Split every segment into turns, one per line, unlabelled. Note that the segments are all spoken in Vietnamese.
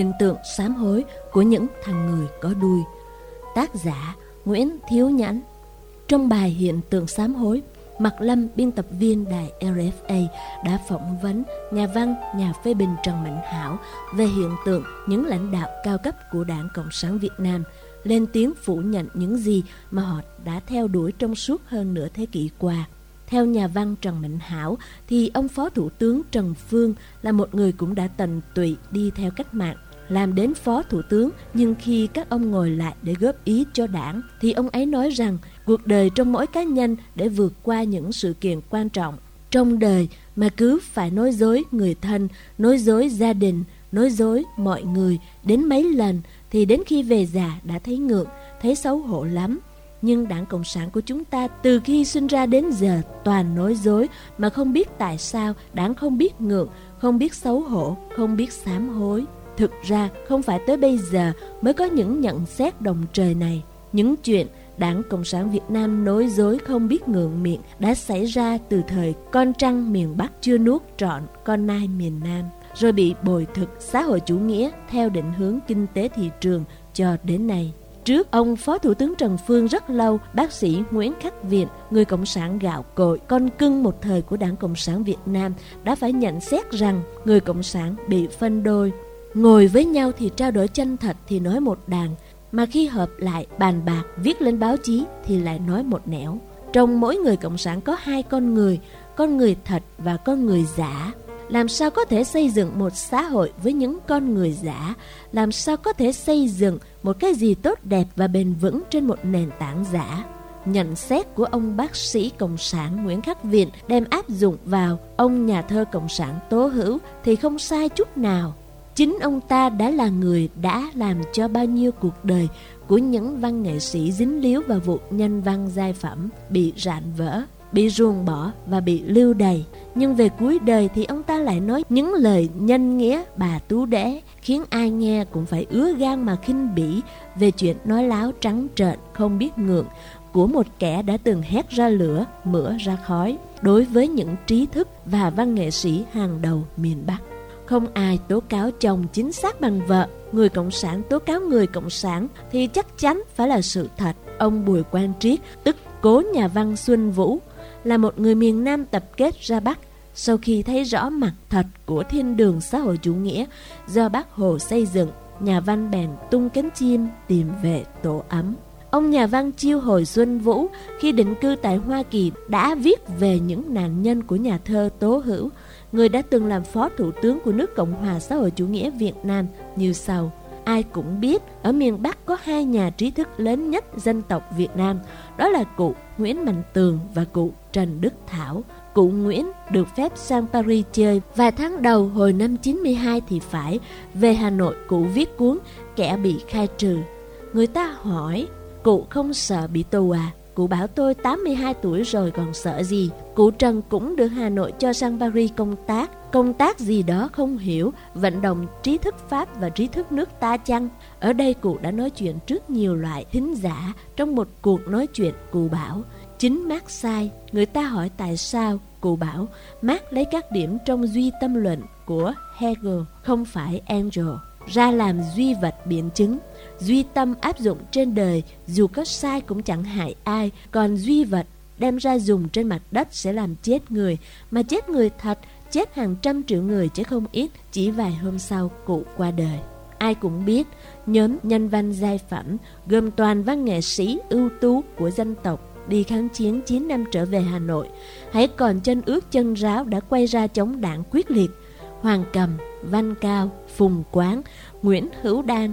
hiện tượng sám hối của những thằng người có đuôi. Tác giả Nguyễn Thiếu Nhãn Trong bài hiện tượng sám hối, Mạc Lâm, biên tập viên đài RFA đã phỏng vấn nhà văn, nhà phê bình Trần Mạnh Hảo về hiện tượng những lãnh đạo cao cấp của Đảng Cộng sản Việt Nam lên tiếng phủ nhận những gì mà họ đã theo đuổi trong suốt hơn nửa thế kỷ qua. Theo nhà văn Trần Mạnh Hảo thì ông Phó Thủ tướng Trần Phương là một người cũng đã tận tụy đi theo cách mạng làm đến phó thủ tướng nhưng khi các ông ngồi lại để góp ý cho đảng thì ông ấy nói rằng cuộc đời trong mỗi cá nhân để vượt qua những sự kiện quan trọng trong đời mà cứ phải nói dối người thân nói dối gia đình nói dối mọi người đến mấy lần thì đến khi về già đã thấy ngượng thấy xấu hổ lắm nhưng đảng Cộng sản của chúng ta từ khi sinh ra đến giờ toàn nói dối mà không biết tại sao đảng không biết ngượng, không biết xấu hổ, không biết sám hối. Thực ra không phải tới bây giờ mới có những nhận xét đồng trời này. Những chuyện Đảng Cộng sản Việt Nam nói dối không biết ngượng miệng đã xảy ra từ thời con trăng miền Bắc chưa nuốt trọn con nai miền Nam, rồi bị bồi thực xã hội chủ nghĩa theo định hướng kinh tế thị trường cho đến nay. Trước ông Phó Thủ tướng Trần Phương rất lâu, bác sĩ Nguyễn Khắc Viện, người Cộng sản gạo cội, con cưng một thời của Đảng Cộng sản Việt Nam, đã phải nhận xét rằng người Cộng sản bị phân đôi. Ngồi với nhau thì trao đổi chân thật thì nói một đàn, mà khi hợp lại bàn bạc viết lên báo chí thì lại nói một nẻo. Trong mỗi người Cộng sản có hai con người, con người thật và con người giả. Làm sao có thể xây dựng một xã hội với những con người giả? Làm sao có thể xây dựng một cái gì tốt đẹp và bền vững trên một nền tảng giả? Nhận xét của ông bác sĩ Cộng sản Nguyễn Khắc Viện đem áp dụng vào ông nhà thơ Cộng sản Tố Hữu thì không sai chút nào. Chính ông ta đã là người đã làm cho bao nhiêu cuộc đời của những văn nghệ sĩ dính líu vào vụ nhân văn giai phẩm bị rạn vỡ, bị ruồng bỏ và bị lưu đày. Nhưng về cuối đời thì ông ta lại nói những lời nhân nghĩa bà tú đế khiến ai nghe cũng phải ứa gan mà khinh bỉ về chuyện nói láo trắng trợn không biết ngượng của một kẻ đã từng hét ra lửa, mửa ra khói đối với những trí thức và văn nghệ sĩ hàng đầu miền Bắc. Không ai tố cáo chồng chính xác bằng vợ, người Cộng sản tố cáo người Cộng sản thì chắc chắn phải là sự thật. Ông Bùi Quang Triết, tức cố nhà văn Xuân Vũ, là một người miền Nam tập kết ra Bắc sau khi thấy rõ mặt thật của thiên đường xã hội chủ nghĩa do bác Hồ xây dựng, nhà văn bèn tung cánh chim tìm về tổ ấm. Ông nhà văn Chiêu Hồi Xuân Vũ khi định cư tại Hoa Kỳ đã viết về những nạn nhân của nhà thơ Tố Hữu, người đã từng làm phó thủ tướng của nước Cộng hòa xã hội chủ nghĩa Việt Nam như sau. Ai cũng biết ở miền Bắc có hai nhà trí thức lớn nhất dân tộc Việt Nam, đó là cụ Nguyễn Mạnh Tường và cụ Trần Đức Thảo. Cụ Nguyễn được phép sang Paris chơi vài tháng đầu hồi năm 92 thì phải, về Hà Nội cụ viết cuốn Kẻ bị khai trừ. Người ta hỏi, cụ không sợ bị tù à? Cụ bảo tôi 82 tuổi rồi còn sợ gì. Cụ Trần cũng được Hà Nội cho sang Paris công tác. Công tác gì đó không hiểu, vận động trí thức Pháp và trí thức nước ta chăng? Ở đây cụ đã nói chuyện trước nhiều loại thính giả trong một cuộc nói chuyện cụ bảo. Chính Mark sai, người ta hỏi tại sao, cụ bảo Mark lấy các điểm trong duy tâm luận của Hegel, không phải angel ra làm duy vật biện chứng duy tâm áp dụng trên đời dù có sai cũng chẳng hại ai. Còn duy vật đem ra dùng trên mặt đất sẽ làm chết người. Mà chết người thật chết hàng trăm triệu người chứ không ít chỉ vài hôm sau cụ qua đời. Ai cũng biết nhóm nhân văn giai phẩm gồm toàn văn nghệ sĩ ưu tú của dân tộc đi kháng chiến 9 năm trở về Hà Nội. Hãy còn chân ướt chân ráo đã quay ra chống đảng quyết liệt. Hoàng Cầm, Văn Cao, Phùng Quán, Nguyễn Hữu Đan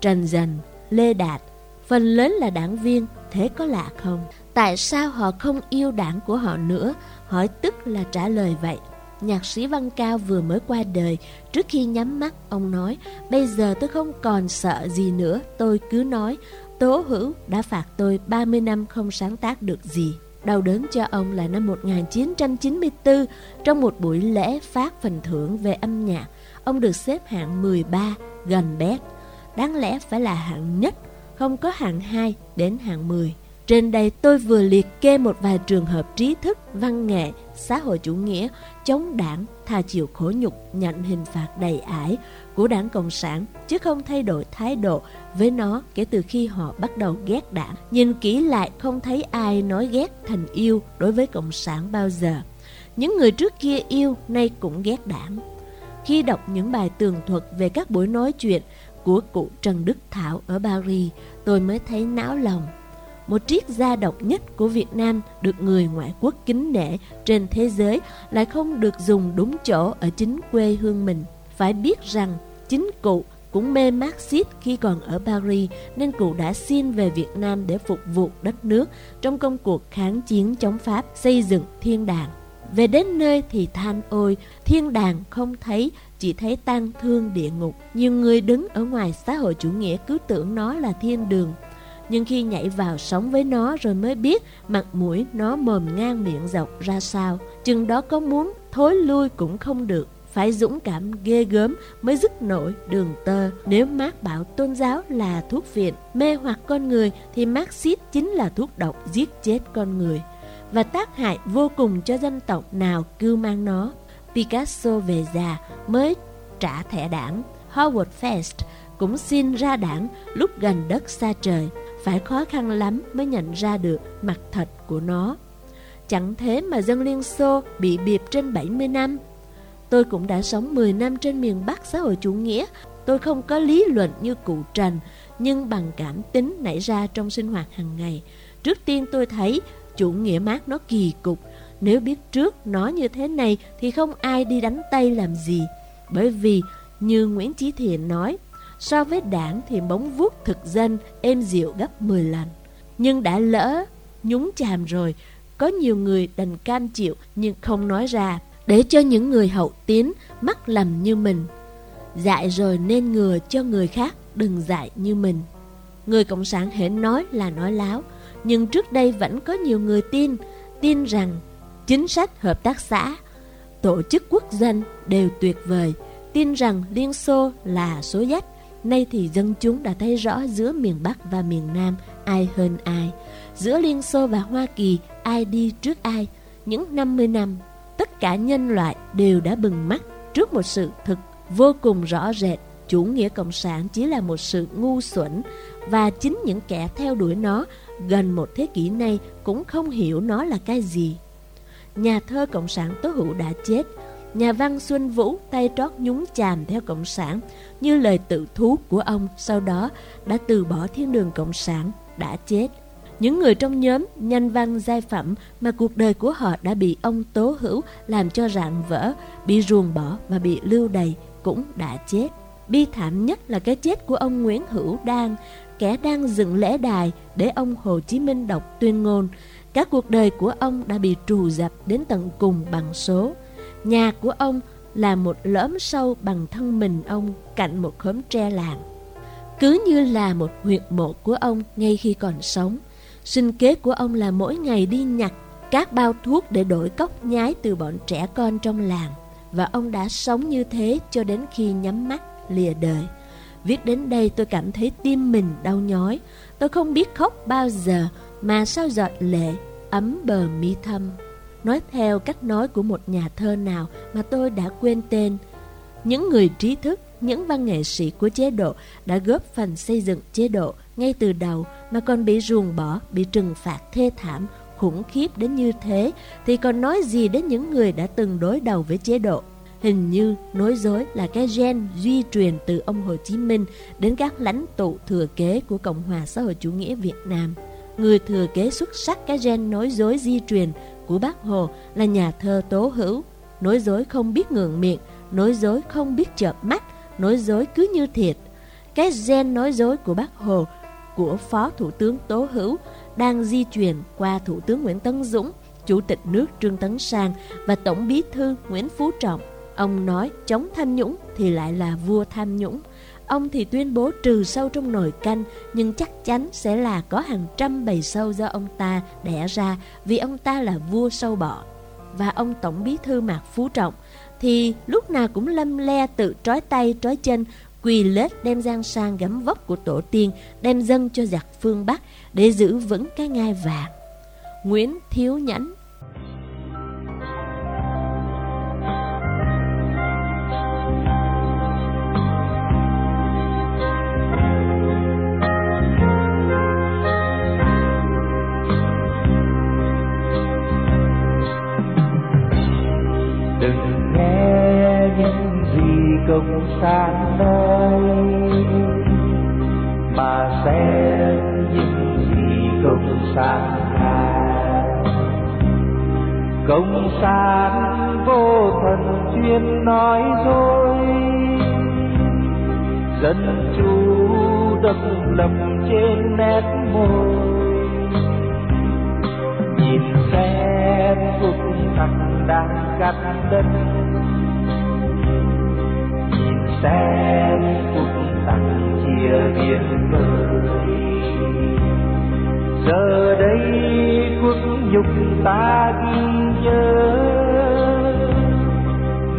Trần Dần, Lê Đạt, phần lớn là đảng viên, thế có lạ không? Tại sao họ không yêu đảng của họ nữa? Hỏi tức là trả lời vậy. Nhạc sĩ Văn Cao vừa mới qua đời, trước khi nhắm mắt, ông nói, bây giờ tôi không còn sợ gì nữa, tôi cứ nói, Tố Hữu đã phạt tôi 30 năm không sáng tác được gì. Đau đớn cho ông là năm 1994, trong một buổi lễ phát phần thưởng về âm nhạc, ông được xếp hạng 13, gần bét đáng lẽ phải là hạng nhất, không có hạng 2 đến hạng 10. Trên đây tôi vừa liệt kê một vài trường hợp trí thức, văn nghệ, xã hội chủ nghĩa, chống đảng, tha chịu khổ nhục, nhận hình phạt đầy ải của đảng Cộng sản, chứ không thay đổi thái độ với nó kể từ khi họ bắt đầu ghét đảng. Nhìn kỹ lại không thấy ai nói ghét thành yêu đối với Cộng sản bao giờ. Những người trước kia yêu, nay cũng ghét đảng. Khi đọc những bài tường thuật về các buổi nói chuyện của cụ Trần Đức Thảo ở Paris, tôi mới thấy não lòng một triết gia độc nhất của Việt Nam được người ngoại quốc kính nể trên thế giới lại không được dùng đúng chỗ ở chính quê hương mình. Phải biết rằng chính cụ cũng mê Marxist khi còn ở Paris nên cụ đã xin về Việt Nam để phục vụ đất nước trong công cuộc kháng chiến chống Pháp xây dựng thiên đàng. Về đến nơi thì than ôi, thiên đàng không thấy, chỉ thấy tang thương địa ngục. Nhiều người đứng ở ngoài xã hội chủ nghĩa cứ tưởng nó là thiên đường nhưng khi nhảy vào sống với nó rồi mới biết mặt mũi nó mồm ngang miệng dọc ra sao. Chừng đó có muốn thối lui cũng không được. Phải dũng cảm ghê gớm mới dứt nổi đường tơ. Nếu Marx bảo tôn giáo là thuốc viện, mê hoặc con người thì Marxist chính là thuốc độc giết chết con người. Và tác hại vô cùng cho dân tộc nào cưu mang nó. Picasso về già mới trả thẻ đảng. Howard Fest cũng xin ra đảng lúc gần đất xa trời phải khó khăn lắm mới nhận ra được mặt thật của nó. Chẳng thế mà dân Liên Xô bị biệp trên 70 năm. Tôi cũng đã sống 10 năm trên miền Bắc xã hội chủ nghĩa. Tôi không có lý luận như cụ Trần, nhưng bằng cảm tính nảy ra trong sinh hoạt hàng ngày. Trước tiên tôi thấy chủ nghĩa mát nó kỳ cục. Nếu biết trước nó như thế này thì không ai đi đánh tay làm gì. Bởi vì, như Nguyễn Chí Thiện nói, So với đảng thì bóng vuốt thực dân êm dịu gấp 10 lần. Nhưng đã lỡ, nhúng chàm rồi, có nhiều người đành cam chịu nhưng không nói ra, để cho những người hậu tiến mắc lầm như mình. Dạy rồi nên ngừa cho người khác đừng dạy như mình. Người Cộng sản hễ nói là nói láo, nhưng trước đây vẫn có nhiều người tin, tin rằng chính sách hợp tác xã, tổ chức quốc dân đều tuyệt vời, tin rằng Liên Xô là số dách, Nay thì dân chúng đã thấy rõ giữa miền Bắc và miền Nam ai hơn ai. Giữa Liên Xô và Hoa Kỳ ai đi trước ai. Những 50 năm, tất cả nhân loại đều đã bừng mắt trước một sự thực vô cùng rõ rệt. Chủ nghĩa Cộng sản chỉ là một sự ngu xuẩn và chính những kẻ theo đuổi nó gần một thế kỷ nay cũng không hiểu nó là cái gì. Nhà thơ Cộng sản Tố Hữu đã chết Nhà văn Xuân Vũ tay trót nhúng chàm theo Cộng sản như lời tự thú của ông sau đó đã từ bỏ thiên đường Cộng sản, đã chết. Những người trong nhóm nhanh văn giai phẩm mà cuộc đời của họ đã bị ông Tố Hữu làm cho rạn vỡ, bị ruồng bỏ và bị lưu đày cũng đã chết. Bi thảm nhất là cái chết của ông Nguyễn Hữu Đan, kẻ đang dựng lễ đài để ông Hồ Chí Minh đọc tuyên ngôn. Các cuộc đời của ông đã bị trù dập đến tận cùng bằng số. Nhà của ông là một lõm sâu bằng thân mình ông cạnh một khóm tre làng. Cứ như là một huyệt mộ của ông ngay khi còn sống. Sinh kế của ông là mỗi ngày đi nhặt các bao thuốc để đổi cốc nhái từ bọn trẻ con trong làng. Và ông đã sống như thế cho đến khi nhắm mắt lìa đời. Viết đến đây tôi cảm thấy tim mình đau nhói. Tôi không biết khóc bao giờ mà sao giọt lệ ấm bờ mi thâm nói theo cách nói của một nhà thơ nào mà tôi đã quên tên. Những người trí thức, những văn nghệ sĩ của chế độ đã góp phần xây dựng chế độ ngay từ đầu mà còn bị ruồng bỏ, bị trừng phạt thê thảm, khủng khiếp đến như thế thì còn nói gì đến những người đã từng đối đầu với chế độ. Hình như nói dối là cái gen duy truyền từ ông Hồ Chí Minh đến các lãnh tụ thừa kế của Cộng hòa xã hội chủ nghĩa Việt Nam. Người thừa kế xuất sắc cái gen nói dối di truyền của bác Hồ là nhà thơ tố hữu, nói dối không biết ngượng miệng, nói dối không biết chợp mắt, nói dối cứ như thiệt. Cái gen nói dối của bác Hồ, của Phó Thủ tướng Tố Hữu đang di truyền qua Thủ tướng Nguyễn Tấn Dũng, Chủ tịch nước Trương Tấn Sang và Tổng bí thư Nguyễn Phú Trọng. Ông nói chống tham nhũng thì lại là vua tham nhũng. Ông thì tuyên bố trừ sâu trong nồi canh, nhưng chắc chắn sẽ là có hàng trăm bầy sâu do ông ta đẻ ra vì ông ta là vua sâu bọ. Và ông Tổng bí thư Mạc Phú Trọng thì lúc nào cũng lâm le tự trói tay trói chân quỳ lết đem giang sang gắm vóc của tổ tiên đem dâng cho giặc phương Bắc để giữ vững cái ngai vàng. Nguyễn Thiếu Nhãn
công sản nơi. Mà sẽ những gì công sản nhà công sản vô thần chuyên nói dối. Dân chủ độc lập trên nét môi. Nhìn xem cuộc thằng đang cắt đất xem phút tặng chia biển vời giờ đây quốc nhục ta ghi nhớ,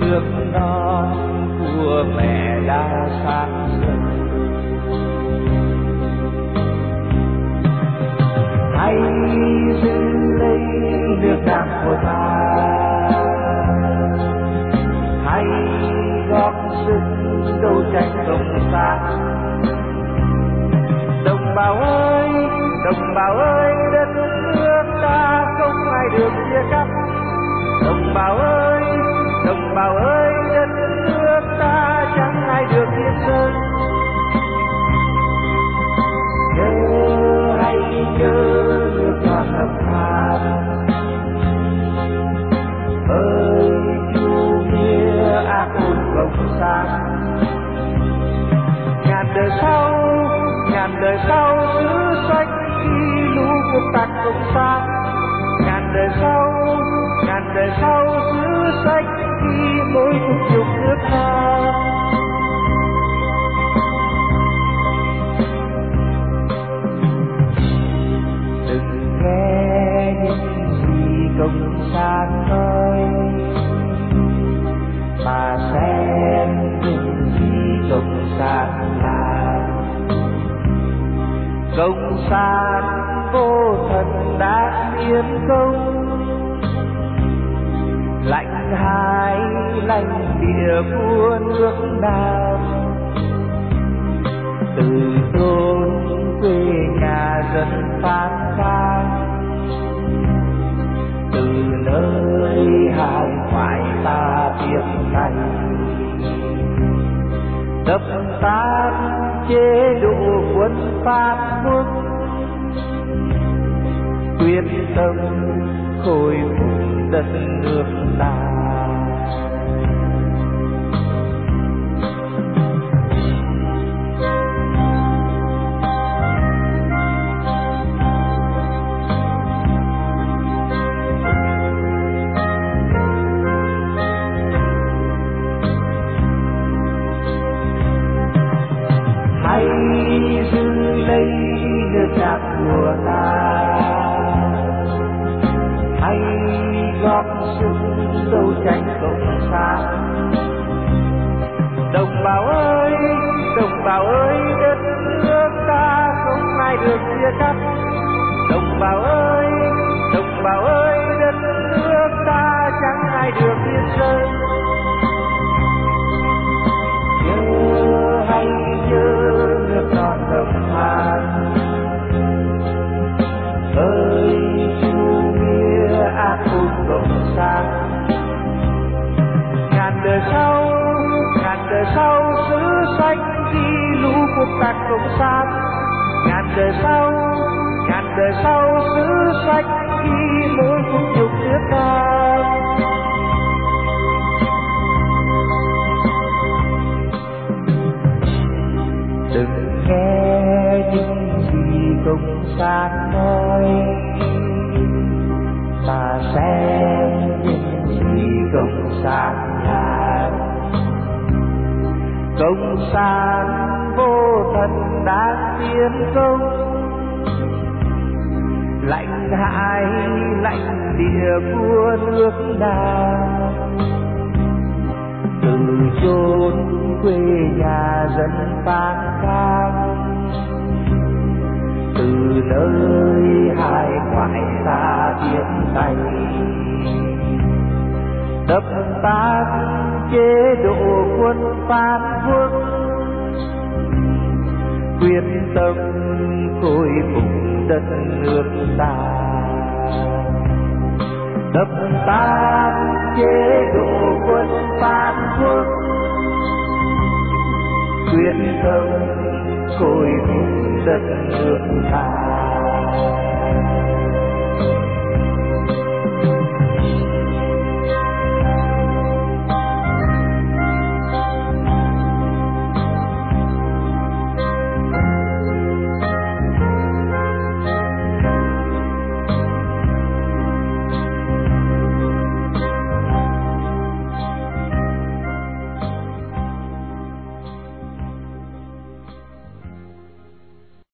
nước non của mẹ đã sáng rời hãy giữ lấy nước nam của ta. Bào ơi đất nước ta không ai được chia cắt. Đồng bào ơi, đồng bào ơi đất nước ta chẳng ai được yên thân. nhớ hay nhớ nước ta thầm than ơi chu nghĩa ác ôn cộng sản đời sau, ngàn đời sau mỗi cuộc dục nước ta. Đừng nghe những gì công sản nói, mà xem những gì cộng sản công sản vô thần đã yên công lạnh hai lạnh địa vua nước nam. Từ thôn quê nhà dân phát khang từ nơi hải ngoại ta tiếng thành, đập tan chế độ quân pháp quốc quyết tâm khôi phục đất nước ta lấy nước đạp của ta. Hay góp sức đấu tranh cộng sản. Đồng bào ơi, đồng bào ơi, đất nước ta không ai được chia cắt. Đồng bào ơi, đồng bào ơi, đất nước ta chẳng ai được biên giới. nghe những gì cộng sáng nói. Ta xem những gì cộng sản làm Công sản vô thần đã tiến công. Lãnh hải lãnh địa của nước nào. Từ chốn quê nhà dân ta cao nơi hai ngoại xa tiếng tay. Đập tan chế độ quân phan quốc quyết tâm khôi phục đất nước ta. Đập tan chế độ quân phan quốc quyết tâm khôi phục đất nước ta. Thank you.